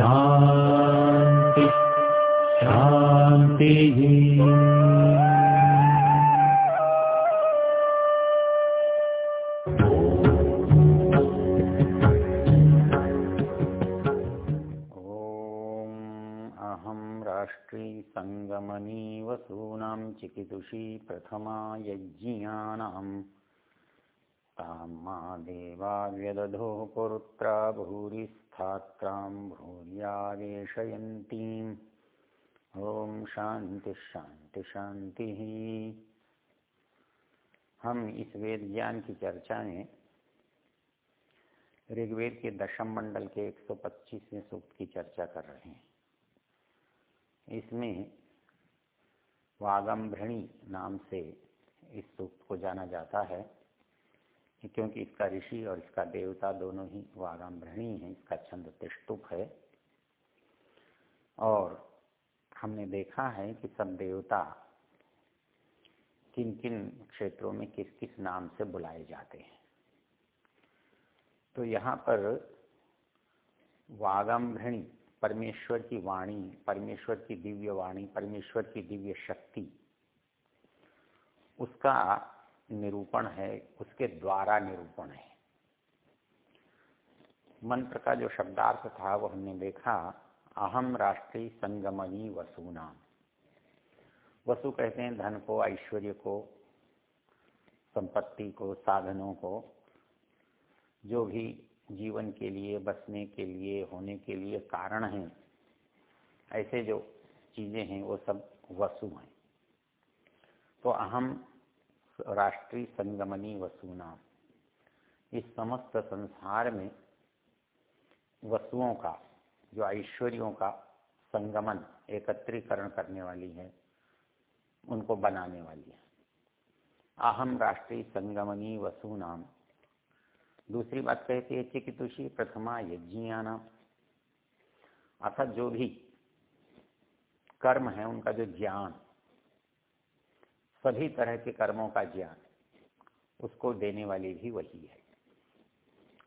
शान्ति शान्तिः ॐ अहं राष्ट्रीसङ्गमनी वसूनां चिकितुषी प्रथमा यज्ञियानां तां मा देवा व्यदधो पुरुत्रा भूरिस्थात्रां भूर्यावेशयन्तीम् ॐ शांति शांति शांति हम इस वेद ज्ञान की चर्चा में ऋग्वेद के दशम मंडल के 125वें सूक्त की चर्चा कर रहे हैं। इसमें वागम्भृणी नाम से इस सूक्त को जाना जाता है। क्योंकि इसका ऋषि और इसका देवता दोनों ही वागम्भृणी है इसका छंद तिष्टुप है। और हमने देखा है कि सब देवता किन किन क्षेत्रों में किस किस नाम से बुलाए जाते हैं। तो यहाँ पर वागम्भृणी परमेश्वर की वाणी, परमेश्वर की दिव्य वाणी, परमेश्वर की दिव्य शक्ति, उसका निरूपण है, उसके द्वारा निरूपण है। मंत्र का जो शब्दार्थ था, वो हमने देखा अहम राष्ट्रीय संगमनी वसुनाम। वसु कहते हैं धन को, ऐश्वर्य को, संपत्ति को, साधनों को, जो भी जीवन के लिए, बसने के लिए, होने के लिए कारण हैं, ऐसे जो चीज़ें हैं, वो सब वसु हैं। तो अहम राष्ट्रीय संगमनी वसुनाम इस समस्त संसार में वसुओं का, जो ऐश्वर्यों का संगमन, एकत्रीकरण करने वाली है, उनको बनाने वाली है। अहम राष्ट्रीय संगमनी वसु नाम दूसरी बात कहती है चिकितुषी प्रथमा यज्ञिया नाम अर्थात जो भी कर्म है, उनका जो ज्ञान सभी तरह के कर्मों का ज्ञान उसको देने वाली भी वही है।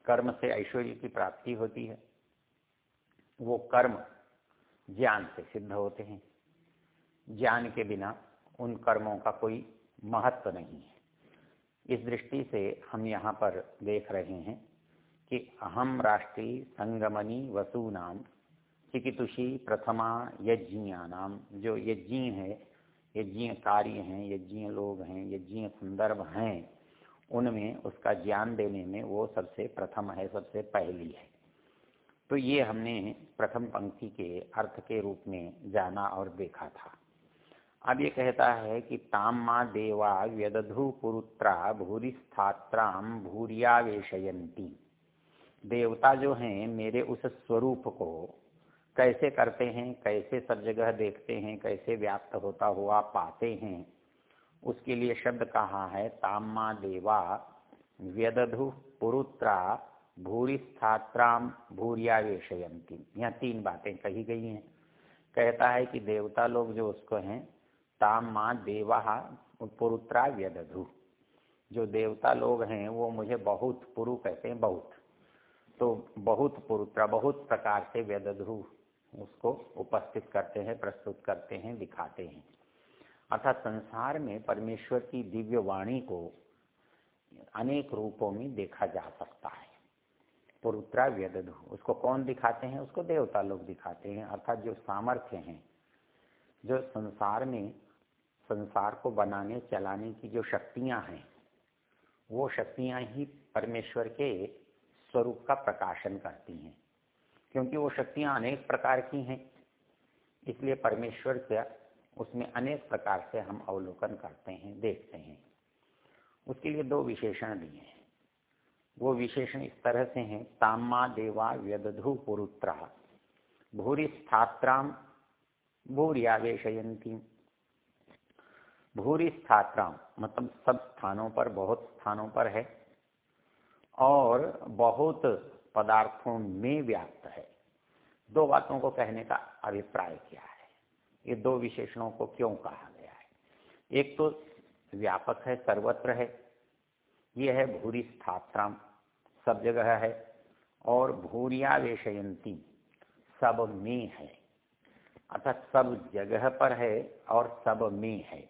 कर्म से ऐश्वर्य की प्राप्ति होती है। वो कर्म ज्ञान से सिद्ध होते हैं। ज्ञान के बिना उन कर्मों का कोई महत्व नहीं है। इस दृष्टि से हम यहाँ पर देख रहे हैं कि अहम राष्ट्रीय संगमनी वसु नाम चिकितुषी प्रथमा यज्ञिया नाम जो यज्ञ है यज्ञ कार्य हैं, यज्ञ लोग हैं, यज्ञ संदर्भ हैं, उनमें उसका ज्ञान देने में वो सबसे प्रथम है, सबसे पहली है। तो ये हमने प्रथम पंक्ति के अर्थ के रूप में जाना और देखा था। अब ये कहता है कि ताम्मा देवा व्यदधु पुरुत्रा भूरिस्थात्राम भूरियावेशयंती देवता जो हैं, मेरे उस स्वरूप को कैसे करते हैं, कैसे सब जगह देखते हैं, कैसे व्याप्त होता हुआ पाते हैं, उसके लिए शब्द कहा है, ताम्मा देवा व्यदधु पुरुत्रा भूरिस्थात्राम भूरियावेशयंती यहाँ तीन बातें कही गई हैं। कहता है कि देवता लोग जो उसको हैं ताम माँ देवा पुरुत्रा व्यदधु। जो देवता लोग हैं, वो मुझे बहुत पुरु कहते हैं, बहुत। तो बहुत पुरुत्रा, बहुत प्रकार से व्यदधु। उसको उपस्थित करते हैं, प्रस्तुत करते हैं, दिखाते हैं। अर्थात संसार में परमेश्वर की दिव्य वाणी को अनेक रूपों में देखा जा सकता है। पुरुत्रा व्यदधु उसको कौन दिखाते हैं? उसको देवता लोग दिखाते हैं। अर्थात जो सामर्थ्य हैं, जो संसार में, संसार को बनाने, चलाने की जो शक्तियाँ हैं, वो शक्तियाँ ही परमेश्वर के स्वरूप का प्रकाशन करती हैं। क्योंकि वो शक्तियाँ अनेक प्रकार की हैं, इसलिए परमेश्वर का उसमें अनेक प्रकार से हम अवलोकन करते हैं, देखते हैं। उसके लिए दो विशेषण दिए हैं। वो विशेषण इस तरह से हैं तामा देवा व्यदधु पुरुत्रा। भूरी स्थात्राम भूरियावेशयंती भूरी स्थात्राम मतलब सब स्थानों पर, बहुत स्थानों पर है। और बहुत पदार्थों में व्याप्त है। दो बातों को कहने का अभिप्राय क्या है? ये दो विशेषणों को क्यों कहा गया है? एक तो व्यापक है, सर्वत्र है। ये है भूरी स्थात्राम, सब जगह है और भूरिया वेशयंती, सब में है। अर्थात सब जगह पर है और सब में है।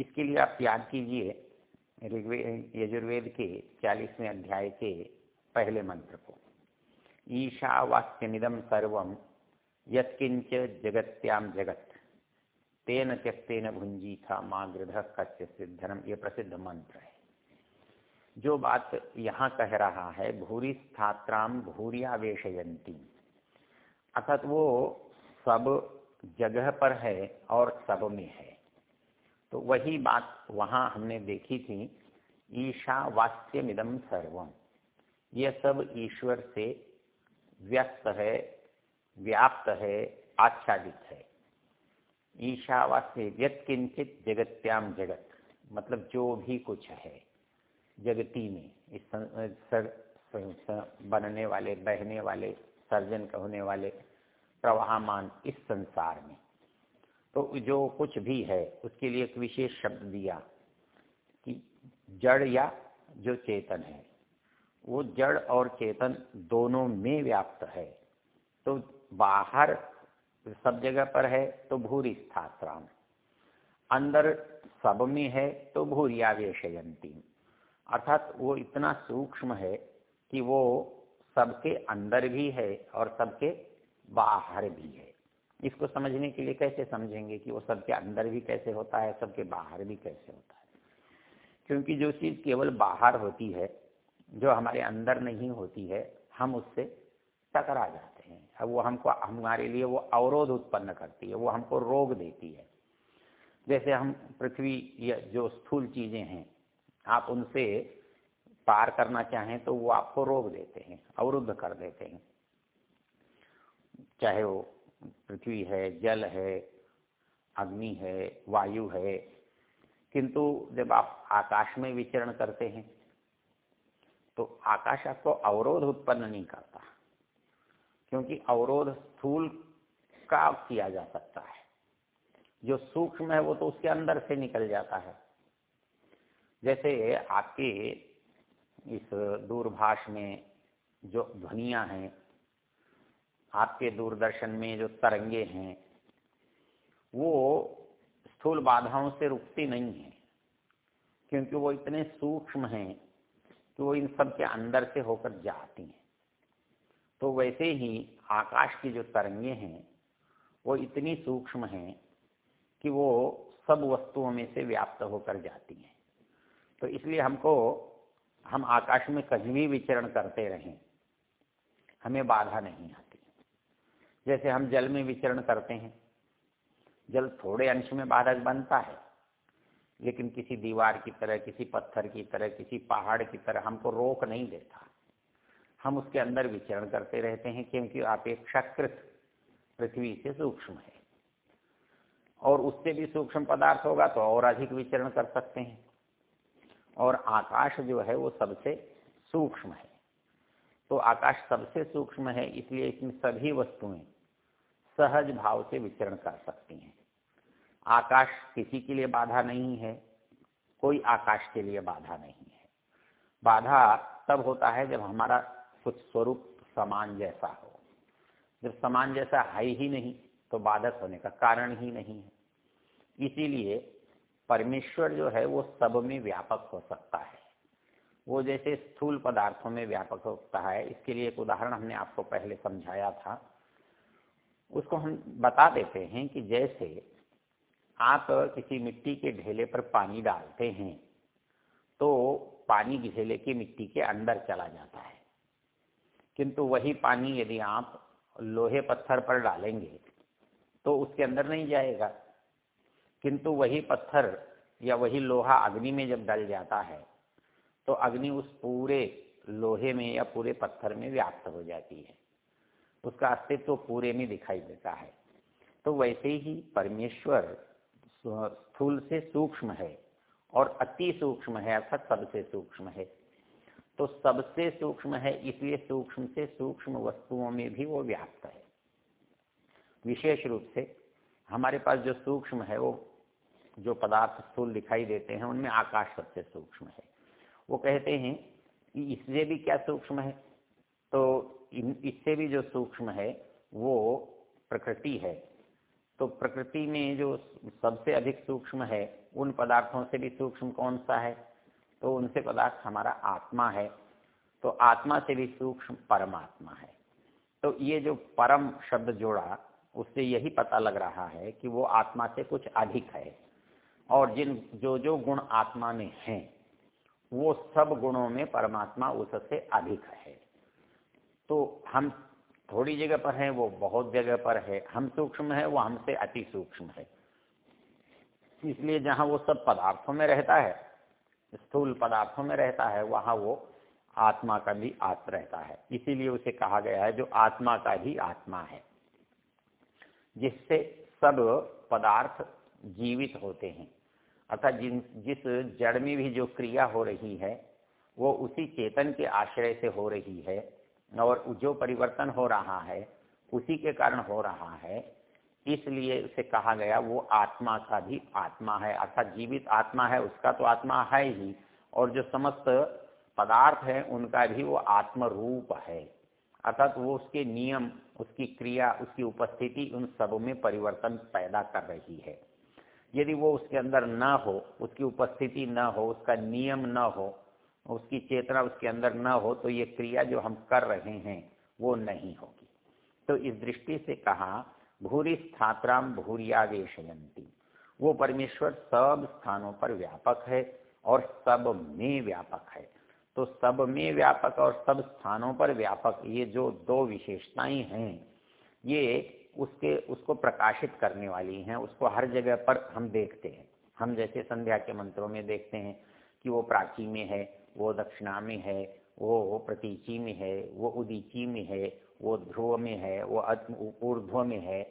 इसके लिए आप याद कीजिए ऋग्वेद यजुर्वेद के चालीसवें अध्याय के पहले मंत्र को। ईशावास्यमिदम सर्वम यत्किंच जगत्याम जगत। तेन त्यक्तेन भुंजी था माँ गृध कच्य सिद्धरम ये प्रसिद्ध मंत्र है। जो बात यहाँ कह रहा है, भूरी स्थात्राम भूरियावेशयंती अर्थात वो सब जगह पर है और सब में है। तो वही बात वहाँ हमने देखी थी ईशा ईशावास्यमिदम सर्वम यह सब ईश्वर से व्यस्त है व्याप्त है आच्छादित है। ईशावास्य व्यत किंचित जगत्याम जगत मतलब जो भी कुछ है जगती में इस सर, बनने वाले बहने वाले सर्जन होने वाले प्रवाहमान इस संसार में। तो जो कुछ भी है उसके लिए एक विशेष शब्द दिया कि जड़ या जो चेतन है वो जड़ और चेतन दोनों में व्याप्त है। तो बाहर सब जगह पर है तो भूरी स्थात्राम। अंदर सब में है तो भूरिया वेशयंती अर्थात वो इतना सूक्ष्म है कि वो सबके अंदर भी है और सबके बाहर भी है। इसको समझने के लिए कैसे समझेंगे कि वो सबके अंदर भी कैसे होता है, सबके बाहर भी कैसे होता है? क्योंकि जो चीज़ केवल बाहर होती है जो हमारे अंदर नहीं होती है, हम उससे टकरा जाते हैं। अब वो हमको, हमारे लिए वो अवरोध उत्पन्न करती है, वो हमको रोग देती है। जैसे हम पृथ्वी या जो स्थूल चीज़ें हैं, आप उनसे पार करना चाहें तो वो आपको रोक देते हैं, अवरुद्ध कर देते हैं। चाहे वो पृथ्वी है, जल है, अग्नि है, वायु है, किंतु जब आप आकाश में विचरण करते हैं तो आकाश आपको अवरोध उत्पन्न नहीं करता, क्योंकि अवरोध स्थूल का किया जा सकता है। जो सूक्ष्म है वो तो उसके अंदर से निकल जाता है। जैसे आपके इस दूरभाष में जो ध्वनिया हैं, आपके दूरदर्शन में जो तरंगे हैं, वो स्थूल बाधाओं से रुकती नहीं है, क्योंकि वो इतने सूक्ष्म हैं कि वो इन सब के अंदर से होकर जाती हैं। तो वैसे ही आकाश की जो तरंगे हैं, वो इतनी सूक्ष्म हैं कि वो सब वस्तुओं में से व्याप्त होकर जाती हैं। तो इसलिए हमको, हम आकाश में कहीं भी विचरण करते रहें, हमें बाधा नहीं आती। जैसे हम जल में विचरण करते हैं, जल थोड़े अंश में बाधक बनता है लेकिन किसी दीवार की तरह, किसी पत्थर की तरह, किसी पहाड़ की तरह हमको रोक नहीं देता। हम उसके अंदर विचरण करते रहते हैं क्योंकि अपेक्षाकृत पृथ्वी से सूक्ष्म है। और उससे भी सूक्ष्म पदार्थ होगा तो और अधिक विचरण कर सकते हैं। और आकाश जो है वो सबसे सूक्ष्म है। तो आकाश सबसे सूक्ष्म है, इसलिए इसमें सभी वस्तुएँ सहज भाव से विचरण कर सकती हैं। आकाश किसी के लिए बाधा नहीं है, कोई आकाश के लिए बाधा नहीं है। बाधा तब होता है जब हमारा कुछ स्वरूप समान जैसा हो। जब समान जैसा है ही नहीं तो बाधक होने का कारण ही नहीं है। इसीलिए परमेश्वर जो है, वो सब में व्यापक हो सकता है। वो जैसे स्थूल पदार्थों में व्यापक होता है, इसके लिए एक उदाहरण हमने आपको पहले समझाया था। उसको हम बता देते हैं कि जैसे आप किसी मिट्टी के ढेले पर पानी डालते हैं तो पानी ढेले की मिट्टी के अंदर चला जाता है। किंतु वही पानी यदि आप लोहे पत्थर पर डालेंगे तो उसके अंदर नहीं जाएगा। किंतु वही पत्थर या वही लोहा अग्नि में जब डल जाता है तो अग्नि उस पूरे लोहे में या पूरे पत्थर में व्याप्त हो जाती है। उसका अस्तित्व तो पूरे में दिखाई देता है। तो वैसे ही परमेश्वर स्थूल से सूक्ष्म है और अति सूक्ष्म है अर्थात सबसे सूक्ष्म है। तो सबसे सूक्ष्म है इसलिए सूक्ष्म से सूक्ष्म वस्तुओं में भी वो व्याप्त है। विशेष रूप से हमारे पास जो सूक्ष्म है वो, जो पदार्थ स्थूल दिखाई देते हैं, उनमें आकाश सबसे सूक्ष्म है। वो कहते हैं कि इससे भी क्या सूक्ष्म है? तो इससे भी जो सूक्ष्म है वो प्रकृति है। तो प्रकृति में जो सबसे अधिक सूक्ष्म है, उन पदार्थों से भी सूक्ष्म कौन सा है? तो उनसे पदार्थ हमारा आत्मा है। तो आत्मा से भी सूक्ष्म परमात्मा है। तो ये जो परम शब्द जोड़ा, उससे यही पता लग रहा है कि वो आत्मा से कुछ अधिक है। और जिन, जो जो गुण आत्मा में हैं, वो सब गुणों में परमात्मा उससे अधिक है। तो हम थोड़ी जगह पर है, वो बहुत जगह पर है। हम सूक्ष्म है, वो हमसे अति सूक्ष्म है। इसलिए जहाँ वो सब पदार्थों में रहता है, स्थूल पदार्थों में रहता है, वहाँ वो आत्मा का भी आत्म रहता है। इसीलिए उसे कहा गया है, जो आत्मा का ही आत्मा है, जिससे सब पदार्थ जीवित होते हैं। अर्थात जिन, जिस जड़ में भी जो क्रिया हो रही है, वो उसी चेतन के आश्रय से हो रही है। और जो परिवर्तन हो रहा है, उसी के कारण हो रहा है, इसलिए उसे कहा गया वो आत्मा का भी आत्मा है, अर्थात जीवित आत्मा है, उसका तो आत्मा है ही, और जो समस्त पदार्थ है, उनका भी वो आत्म रूप है। अर्थात वो उसके नियम, उसकी क्रिया, उसकी उपस्थिति उन सब में परिवर्तन पैदा कर रही है। यदि वो उसके अंदर न हो, उसकी उपस्थिति न हो, उसका नियम न हो उसकी चेतना उसके अंदर न हो तो ये क्रिया जो हम कर रहे हैं, वो नहीं होगी। तो इस दृष्टि से कहा, भूरी स्थात्राम भूरियावेशयंती वो परमेश्वर सब स्थानों पर व्यापक है और सब में व्यापक है। तो सब में व्यापक और सब स्थानों पर व्यापक, ये जो दो विशेषताएँ हैं, ये उसके, उसको प्रकाशित करने वाली हैं, उसको हर जगह पर हम देखते हैं। हम जैसे संध्या के मंत्रों में देखते हैं कि वो प्राची में है वो दक्षिणा में है, वो प्रतीची में है, वो उदीची में है, वो ध्रुव में है, वो ऊर्ध्व में है।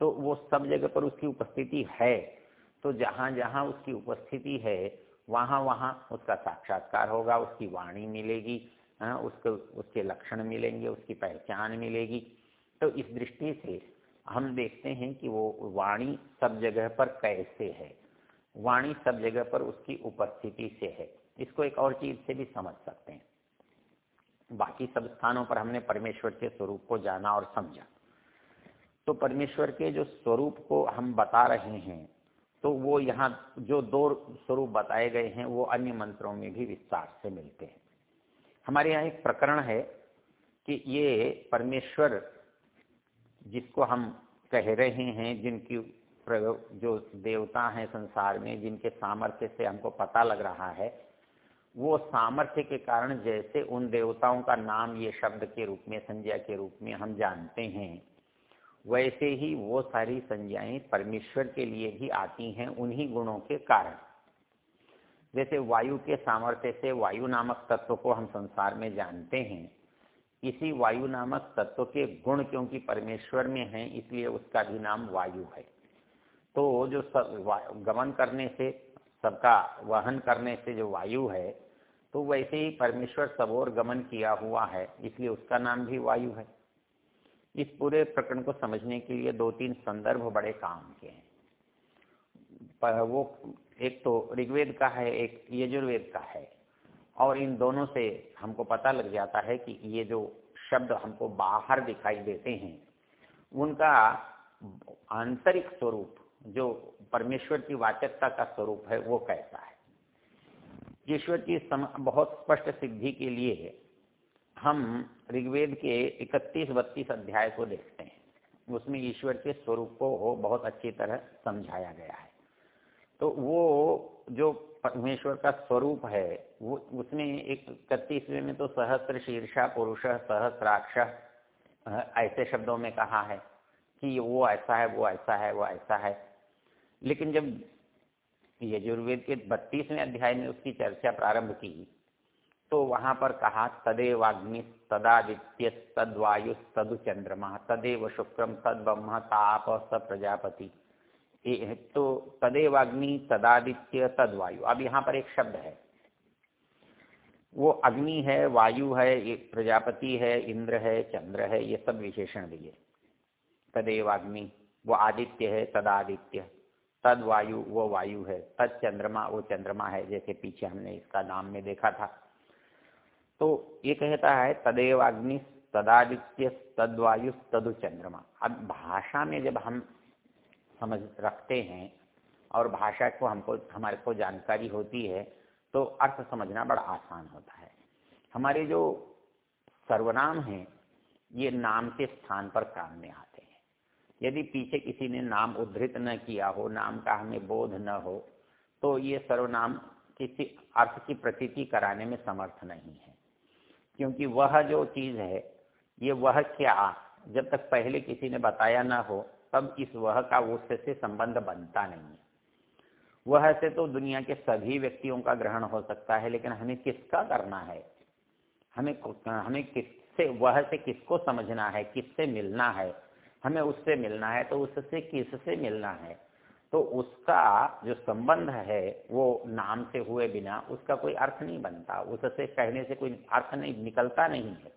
तो वो सब जगह पर उसकी उपस्थिति है। तो जहाँ जहाँ उसकी उपस्थिति है, वहाँ वहाँ उसका साक्षात्कार होगा, उसकी वाणी मिलेगी हाँ उसको, उसके लक्षण मिलेंगे, उसकी पहचान मिलेगी। तो इस दृष्टि से हम देखते हैं कि वो वाणी सब जगह पर कैसे है। वाणी सब जगह पर उसकी उपस्थिति से है। इसको एक और चीज़ से भी समझ सकते हैं। बाकी सब स्थानों पर हमने परमेश्वर के स्वरूप को जाना और समझा। तो परमेश्वर के जो स्वरूप को हम बता रहे हैं तो वो यहाँ जो दो स्वरूप बताए गए हैं, वो अन्य मंत्रों में भी विस्तार से मिलते हैं। हमारे यहाँ एक प्रकरण है कि ये परमेश्वर जिसको हम कह रहे हैं, जिनकी जो देवता हैं संसार में, जिनके सामर्थ्य से हमको पता लग रहा है, वो सामर्थ्य के कारण जैसे उन देवताओं का नाम ये शब्द के रूप में, संज्ञा के रूप में हम जानते हैं, वैसे ही वो सारी संज्ञाएँ परमेश्वर के लिए भी आती हैं उन्हीं गुणों के कारण। जैसे वायु के सामर्थ्य से वायु नामक तत्व को हम संसार में जानते हैं, इसी वायु नामक तत्व के गुण क्योंकि परमेश्वर में हैं, इसलिए उसका भी नाम वायु है। तो जो सब गमन करने से, सबका वहन करने से जो वायु है तो वैसे ही परमेश्वर सबोर गमन किया हुआ है, इसलिए उसका नाम भी वायु है। इस पूरे प्रकरण को समझने के लिए दो तीन संदर्भ बड़े काम के हैं। पर वो, एक तो ऋग्वेद का है, एक यजुर्वेद का है, और इन दोनों से हमको पता लग जाता है कि ये जो शब्द हमको बाहर दिखाई देते हैं, उनका आंतरिक स्वरूप जो परमेश्वर की वाचकता का स्वरूप है, वो कैसा है? ईश्वर की बहुत स्पष्ट सिद्धि के लिए हम ऋग्वेद के इकतीस बत्तीस अध्याय को देखते हैं। उसमें ईश्वर के स्वरूप को बहुत अच्छी तरह समझाया गया है। तो वो जो परमेश्वर का स्वरूप है, वो, उसमें एक इकतीसवें में तो सहस्त्र शीर्षा पुरुष, सहस्राक्ष, ऐसे शब्दों में कहा है। कि वो ऐसा है, वो ऐसा है, वो ऐसा है। लेकिन जब यजुर्वेद के बत्तीसवें अध्याय में उसकी चर्चा प्रारंभ की तो वहाँ पर कहा, तदेवाग्नि तदादित्य तद्वायु तदु चंद्रमा तदेव शुक्रम तद ब्रह्म ताप स प्रजापति तो तदेवाग्नि तदादित्य तद्वायु। अब यहाँ पर एक शब्द है। वो अग्नि है, वायु है प्रजापति है, इंद्र है, चंद्र है, ये सब विशेषण दिए। तदेव अग्नि वो आदित्य है, तदादित्य। तद वायु, वो वायु है। तद चंद्रमा, वो चंद्रमा है, जैसे पीछे हमने इसका नाम में देखा था। तो ये कहता है तदेव अग्नि तदादित्य, तद्वायु, तदु चंद्रमा। अब भाषा में जब हम समझ रखते हैं, और भाषा को हमको, हमारे को जानकारी होती है तो अर्थ समझना बड़ा आसान होता है। हमारे जो सर्वनाम हैं, ये नाम के स्थान पर काम में आते यदि पीछे किसी ने नाम उद्धृत न किया हो, नाम का हमें बोध न हो तो ये सर्वनाम किसी अर्थ की प्रतीति कराने में समर्थ नहीं है। क्योंकि वह जो चीज़ है, ये वह क्या, जब तक पहले किसी ने बताया ना हो, तब इस वह का उससे से संबंध बनता नहीं है। वह से तो दुनिया के सभी व्यक्तियों का ग्रहण हो सकता है, लेकिन हमें किसका करना है? हमें हमें किससे, वह से किसको समझना है, किससे मिलना है? हमें उससे मिलना है तो उससे किससे मिलना है? तो उसका जो संबंध है, वो नाम से हुए बिना उसका कोई अर्थ नहीं बनता। उससे कहने से कोई अर्थ नहीं, निकलता नहीं है।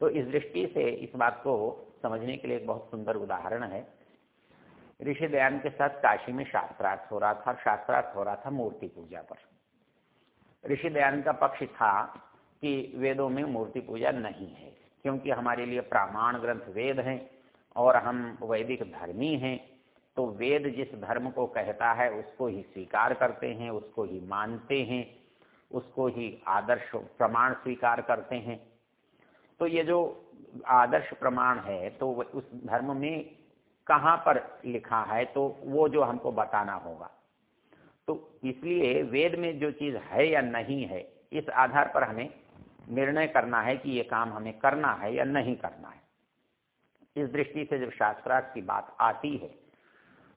तो इस दृष्टि से इस बात को समझने के लिए एक बहुत सुंदर उदाहरण है। ऋषि दयान के साथ काशी में शास्त्रार्थ हो रहा था शास्त्रार्थ हो रहा था मूर्ति पूजा पर। ऋषि दयान का पक्ष था कि वेदों में मूर्ति पूजा नहीं है, क्योंकि हमारे लिए प्रामाण ग्रंथ वेद हैं। और हम वैदिक धर्मी हैं तो वेद जिस धर्म को कहता है, उसको ही स्वीकार करते हैं, उसको ही मानते हैं, उसको ही आदर्श प्रमाण स्वीकार करते हैं। तो ये जो आदर्श प्रमाण है तो उस धर्म में कहाँ पर लिखा है तो वो जो हमको बताना होगा। तो इसलिए वेद में जो चीज़ है या नहीं है, इस आधार पर हमें निर्णय करना है कि ये काम हमें करना है या नहीं करना है। इस दृष्टि से जब शास्त्रार्थ की बात आती है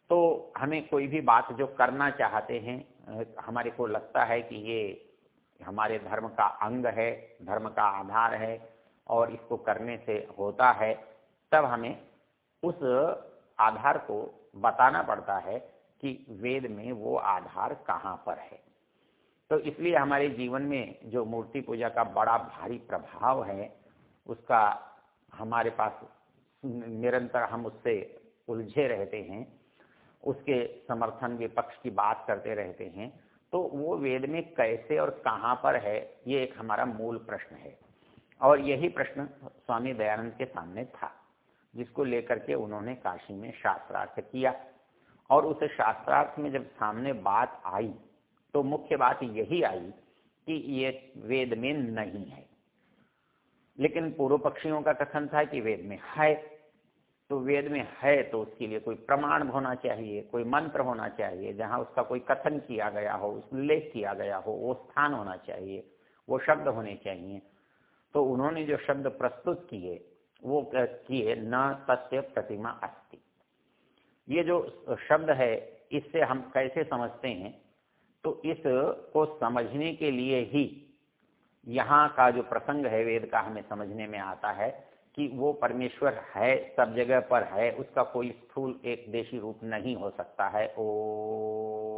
तो हमें कोई भी बात जो करना चाहते हैं, हमारे को लगता है कि ये हमारे धर्म का अंग है, धर्म का आधार है और इसको करने से होता है, तब हमें उस आधार को बताना पड़ता है कि वेद में वो आधार कहाँ पर है। तो इसलिए हमारे जीवन में जो मूर्ति पूजा का बड़ा भारी प्रभाव है, उसका हमारे पास निरंतर हम उससे उलझे रहते हैं, उसके समर्थन विपक्ष की बात करते रहते हैं तो वो वेद में कैसे और कहाँ पर है, ये एक हमारा मूल प्रश्न है। और यही प्रश्न स्वामी दयानंद के सामने था, जिसको लेकर के उन्होंने काशी में शास्त्रार्थ किया। और उस शास्त्रार्थ में जब सामने बात आई तो मुख्य बात यही आई कि ये वेद में नहीं है। लेकिन पूर्व पक्षियों का कथन था कि वेद में है तो वेद में है तो उसके लिए कोई प्रमाण होना चाहिए, कोई मंत्र होना चाहिए, जहाँ उसका कोई कथन किया गया हो उल्लेख किया गया हो, वो स्थान होना चाहिए, वो शब्द होने चाहिए। तो उन्होंने जो शब्द प्रस्तुत किए, वो किए? न तस्य प्रतिमा अस्ति। ये जो शब्द है, इससे हम कैसे समझते हैं? तो इस को समझने के लिए ही यहाँ का जो प्रसंग है, वेद का हमें समझने में आता है। कि वो परमेश्वर है, सब जगह पर है, उसका कोई स्थूल एक देशी रूप नहीं हो सकता है। ओ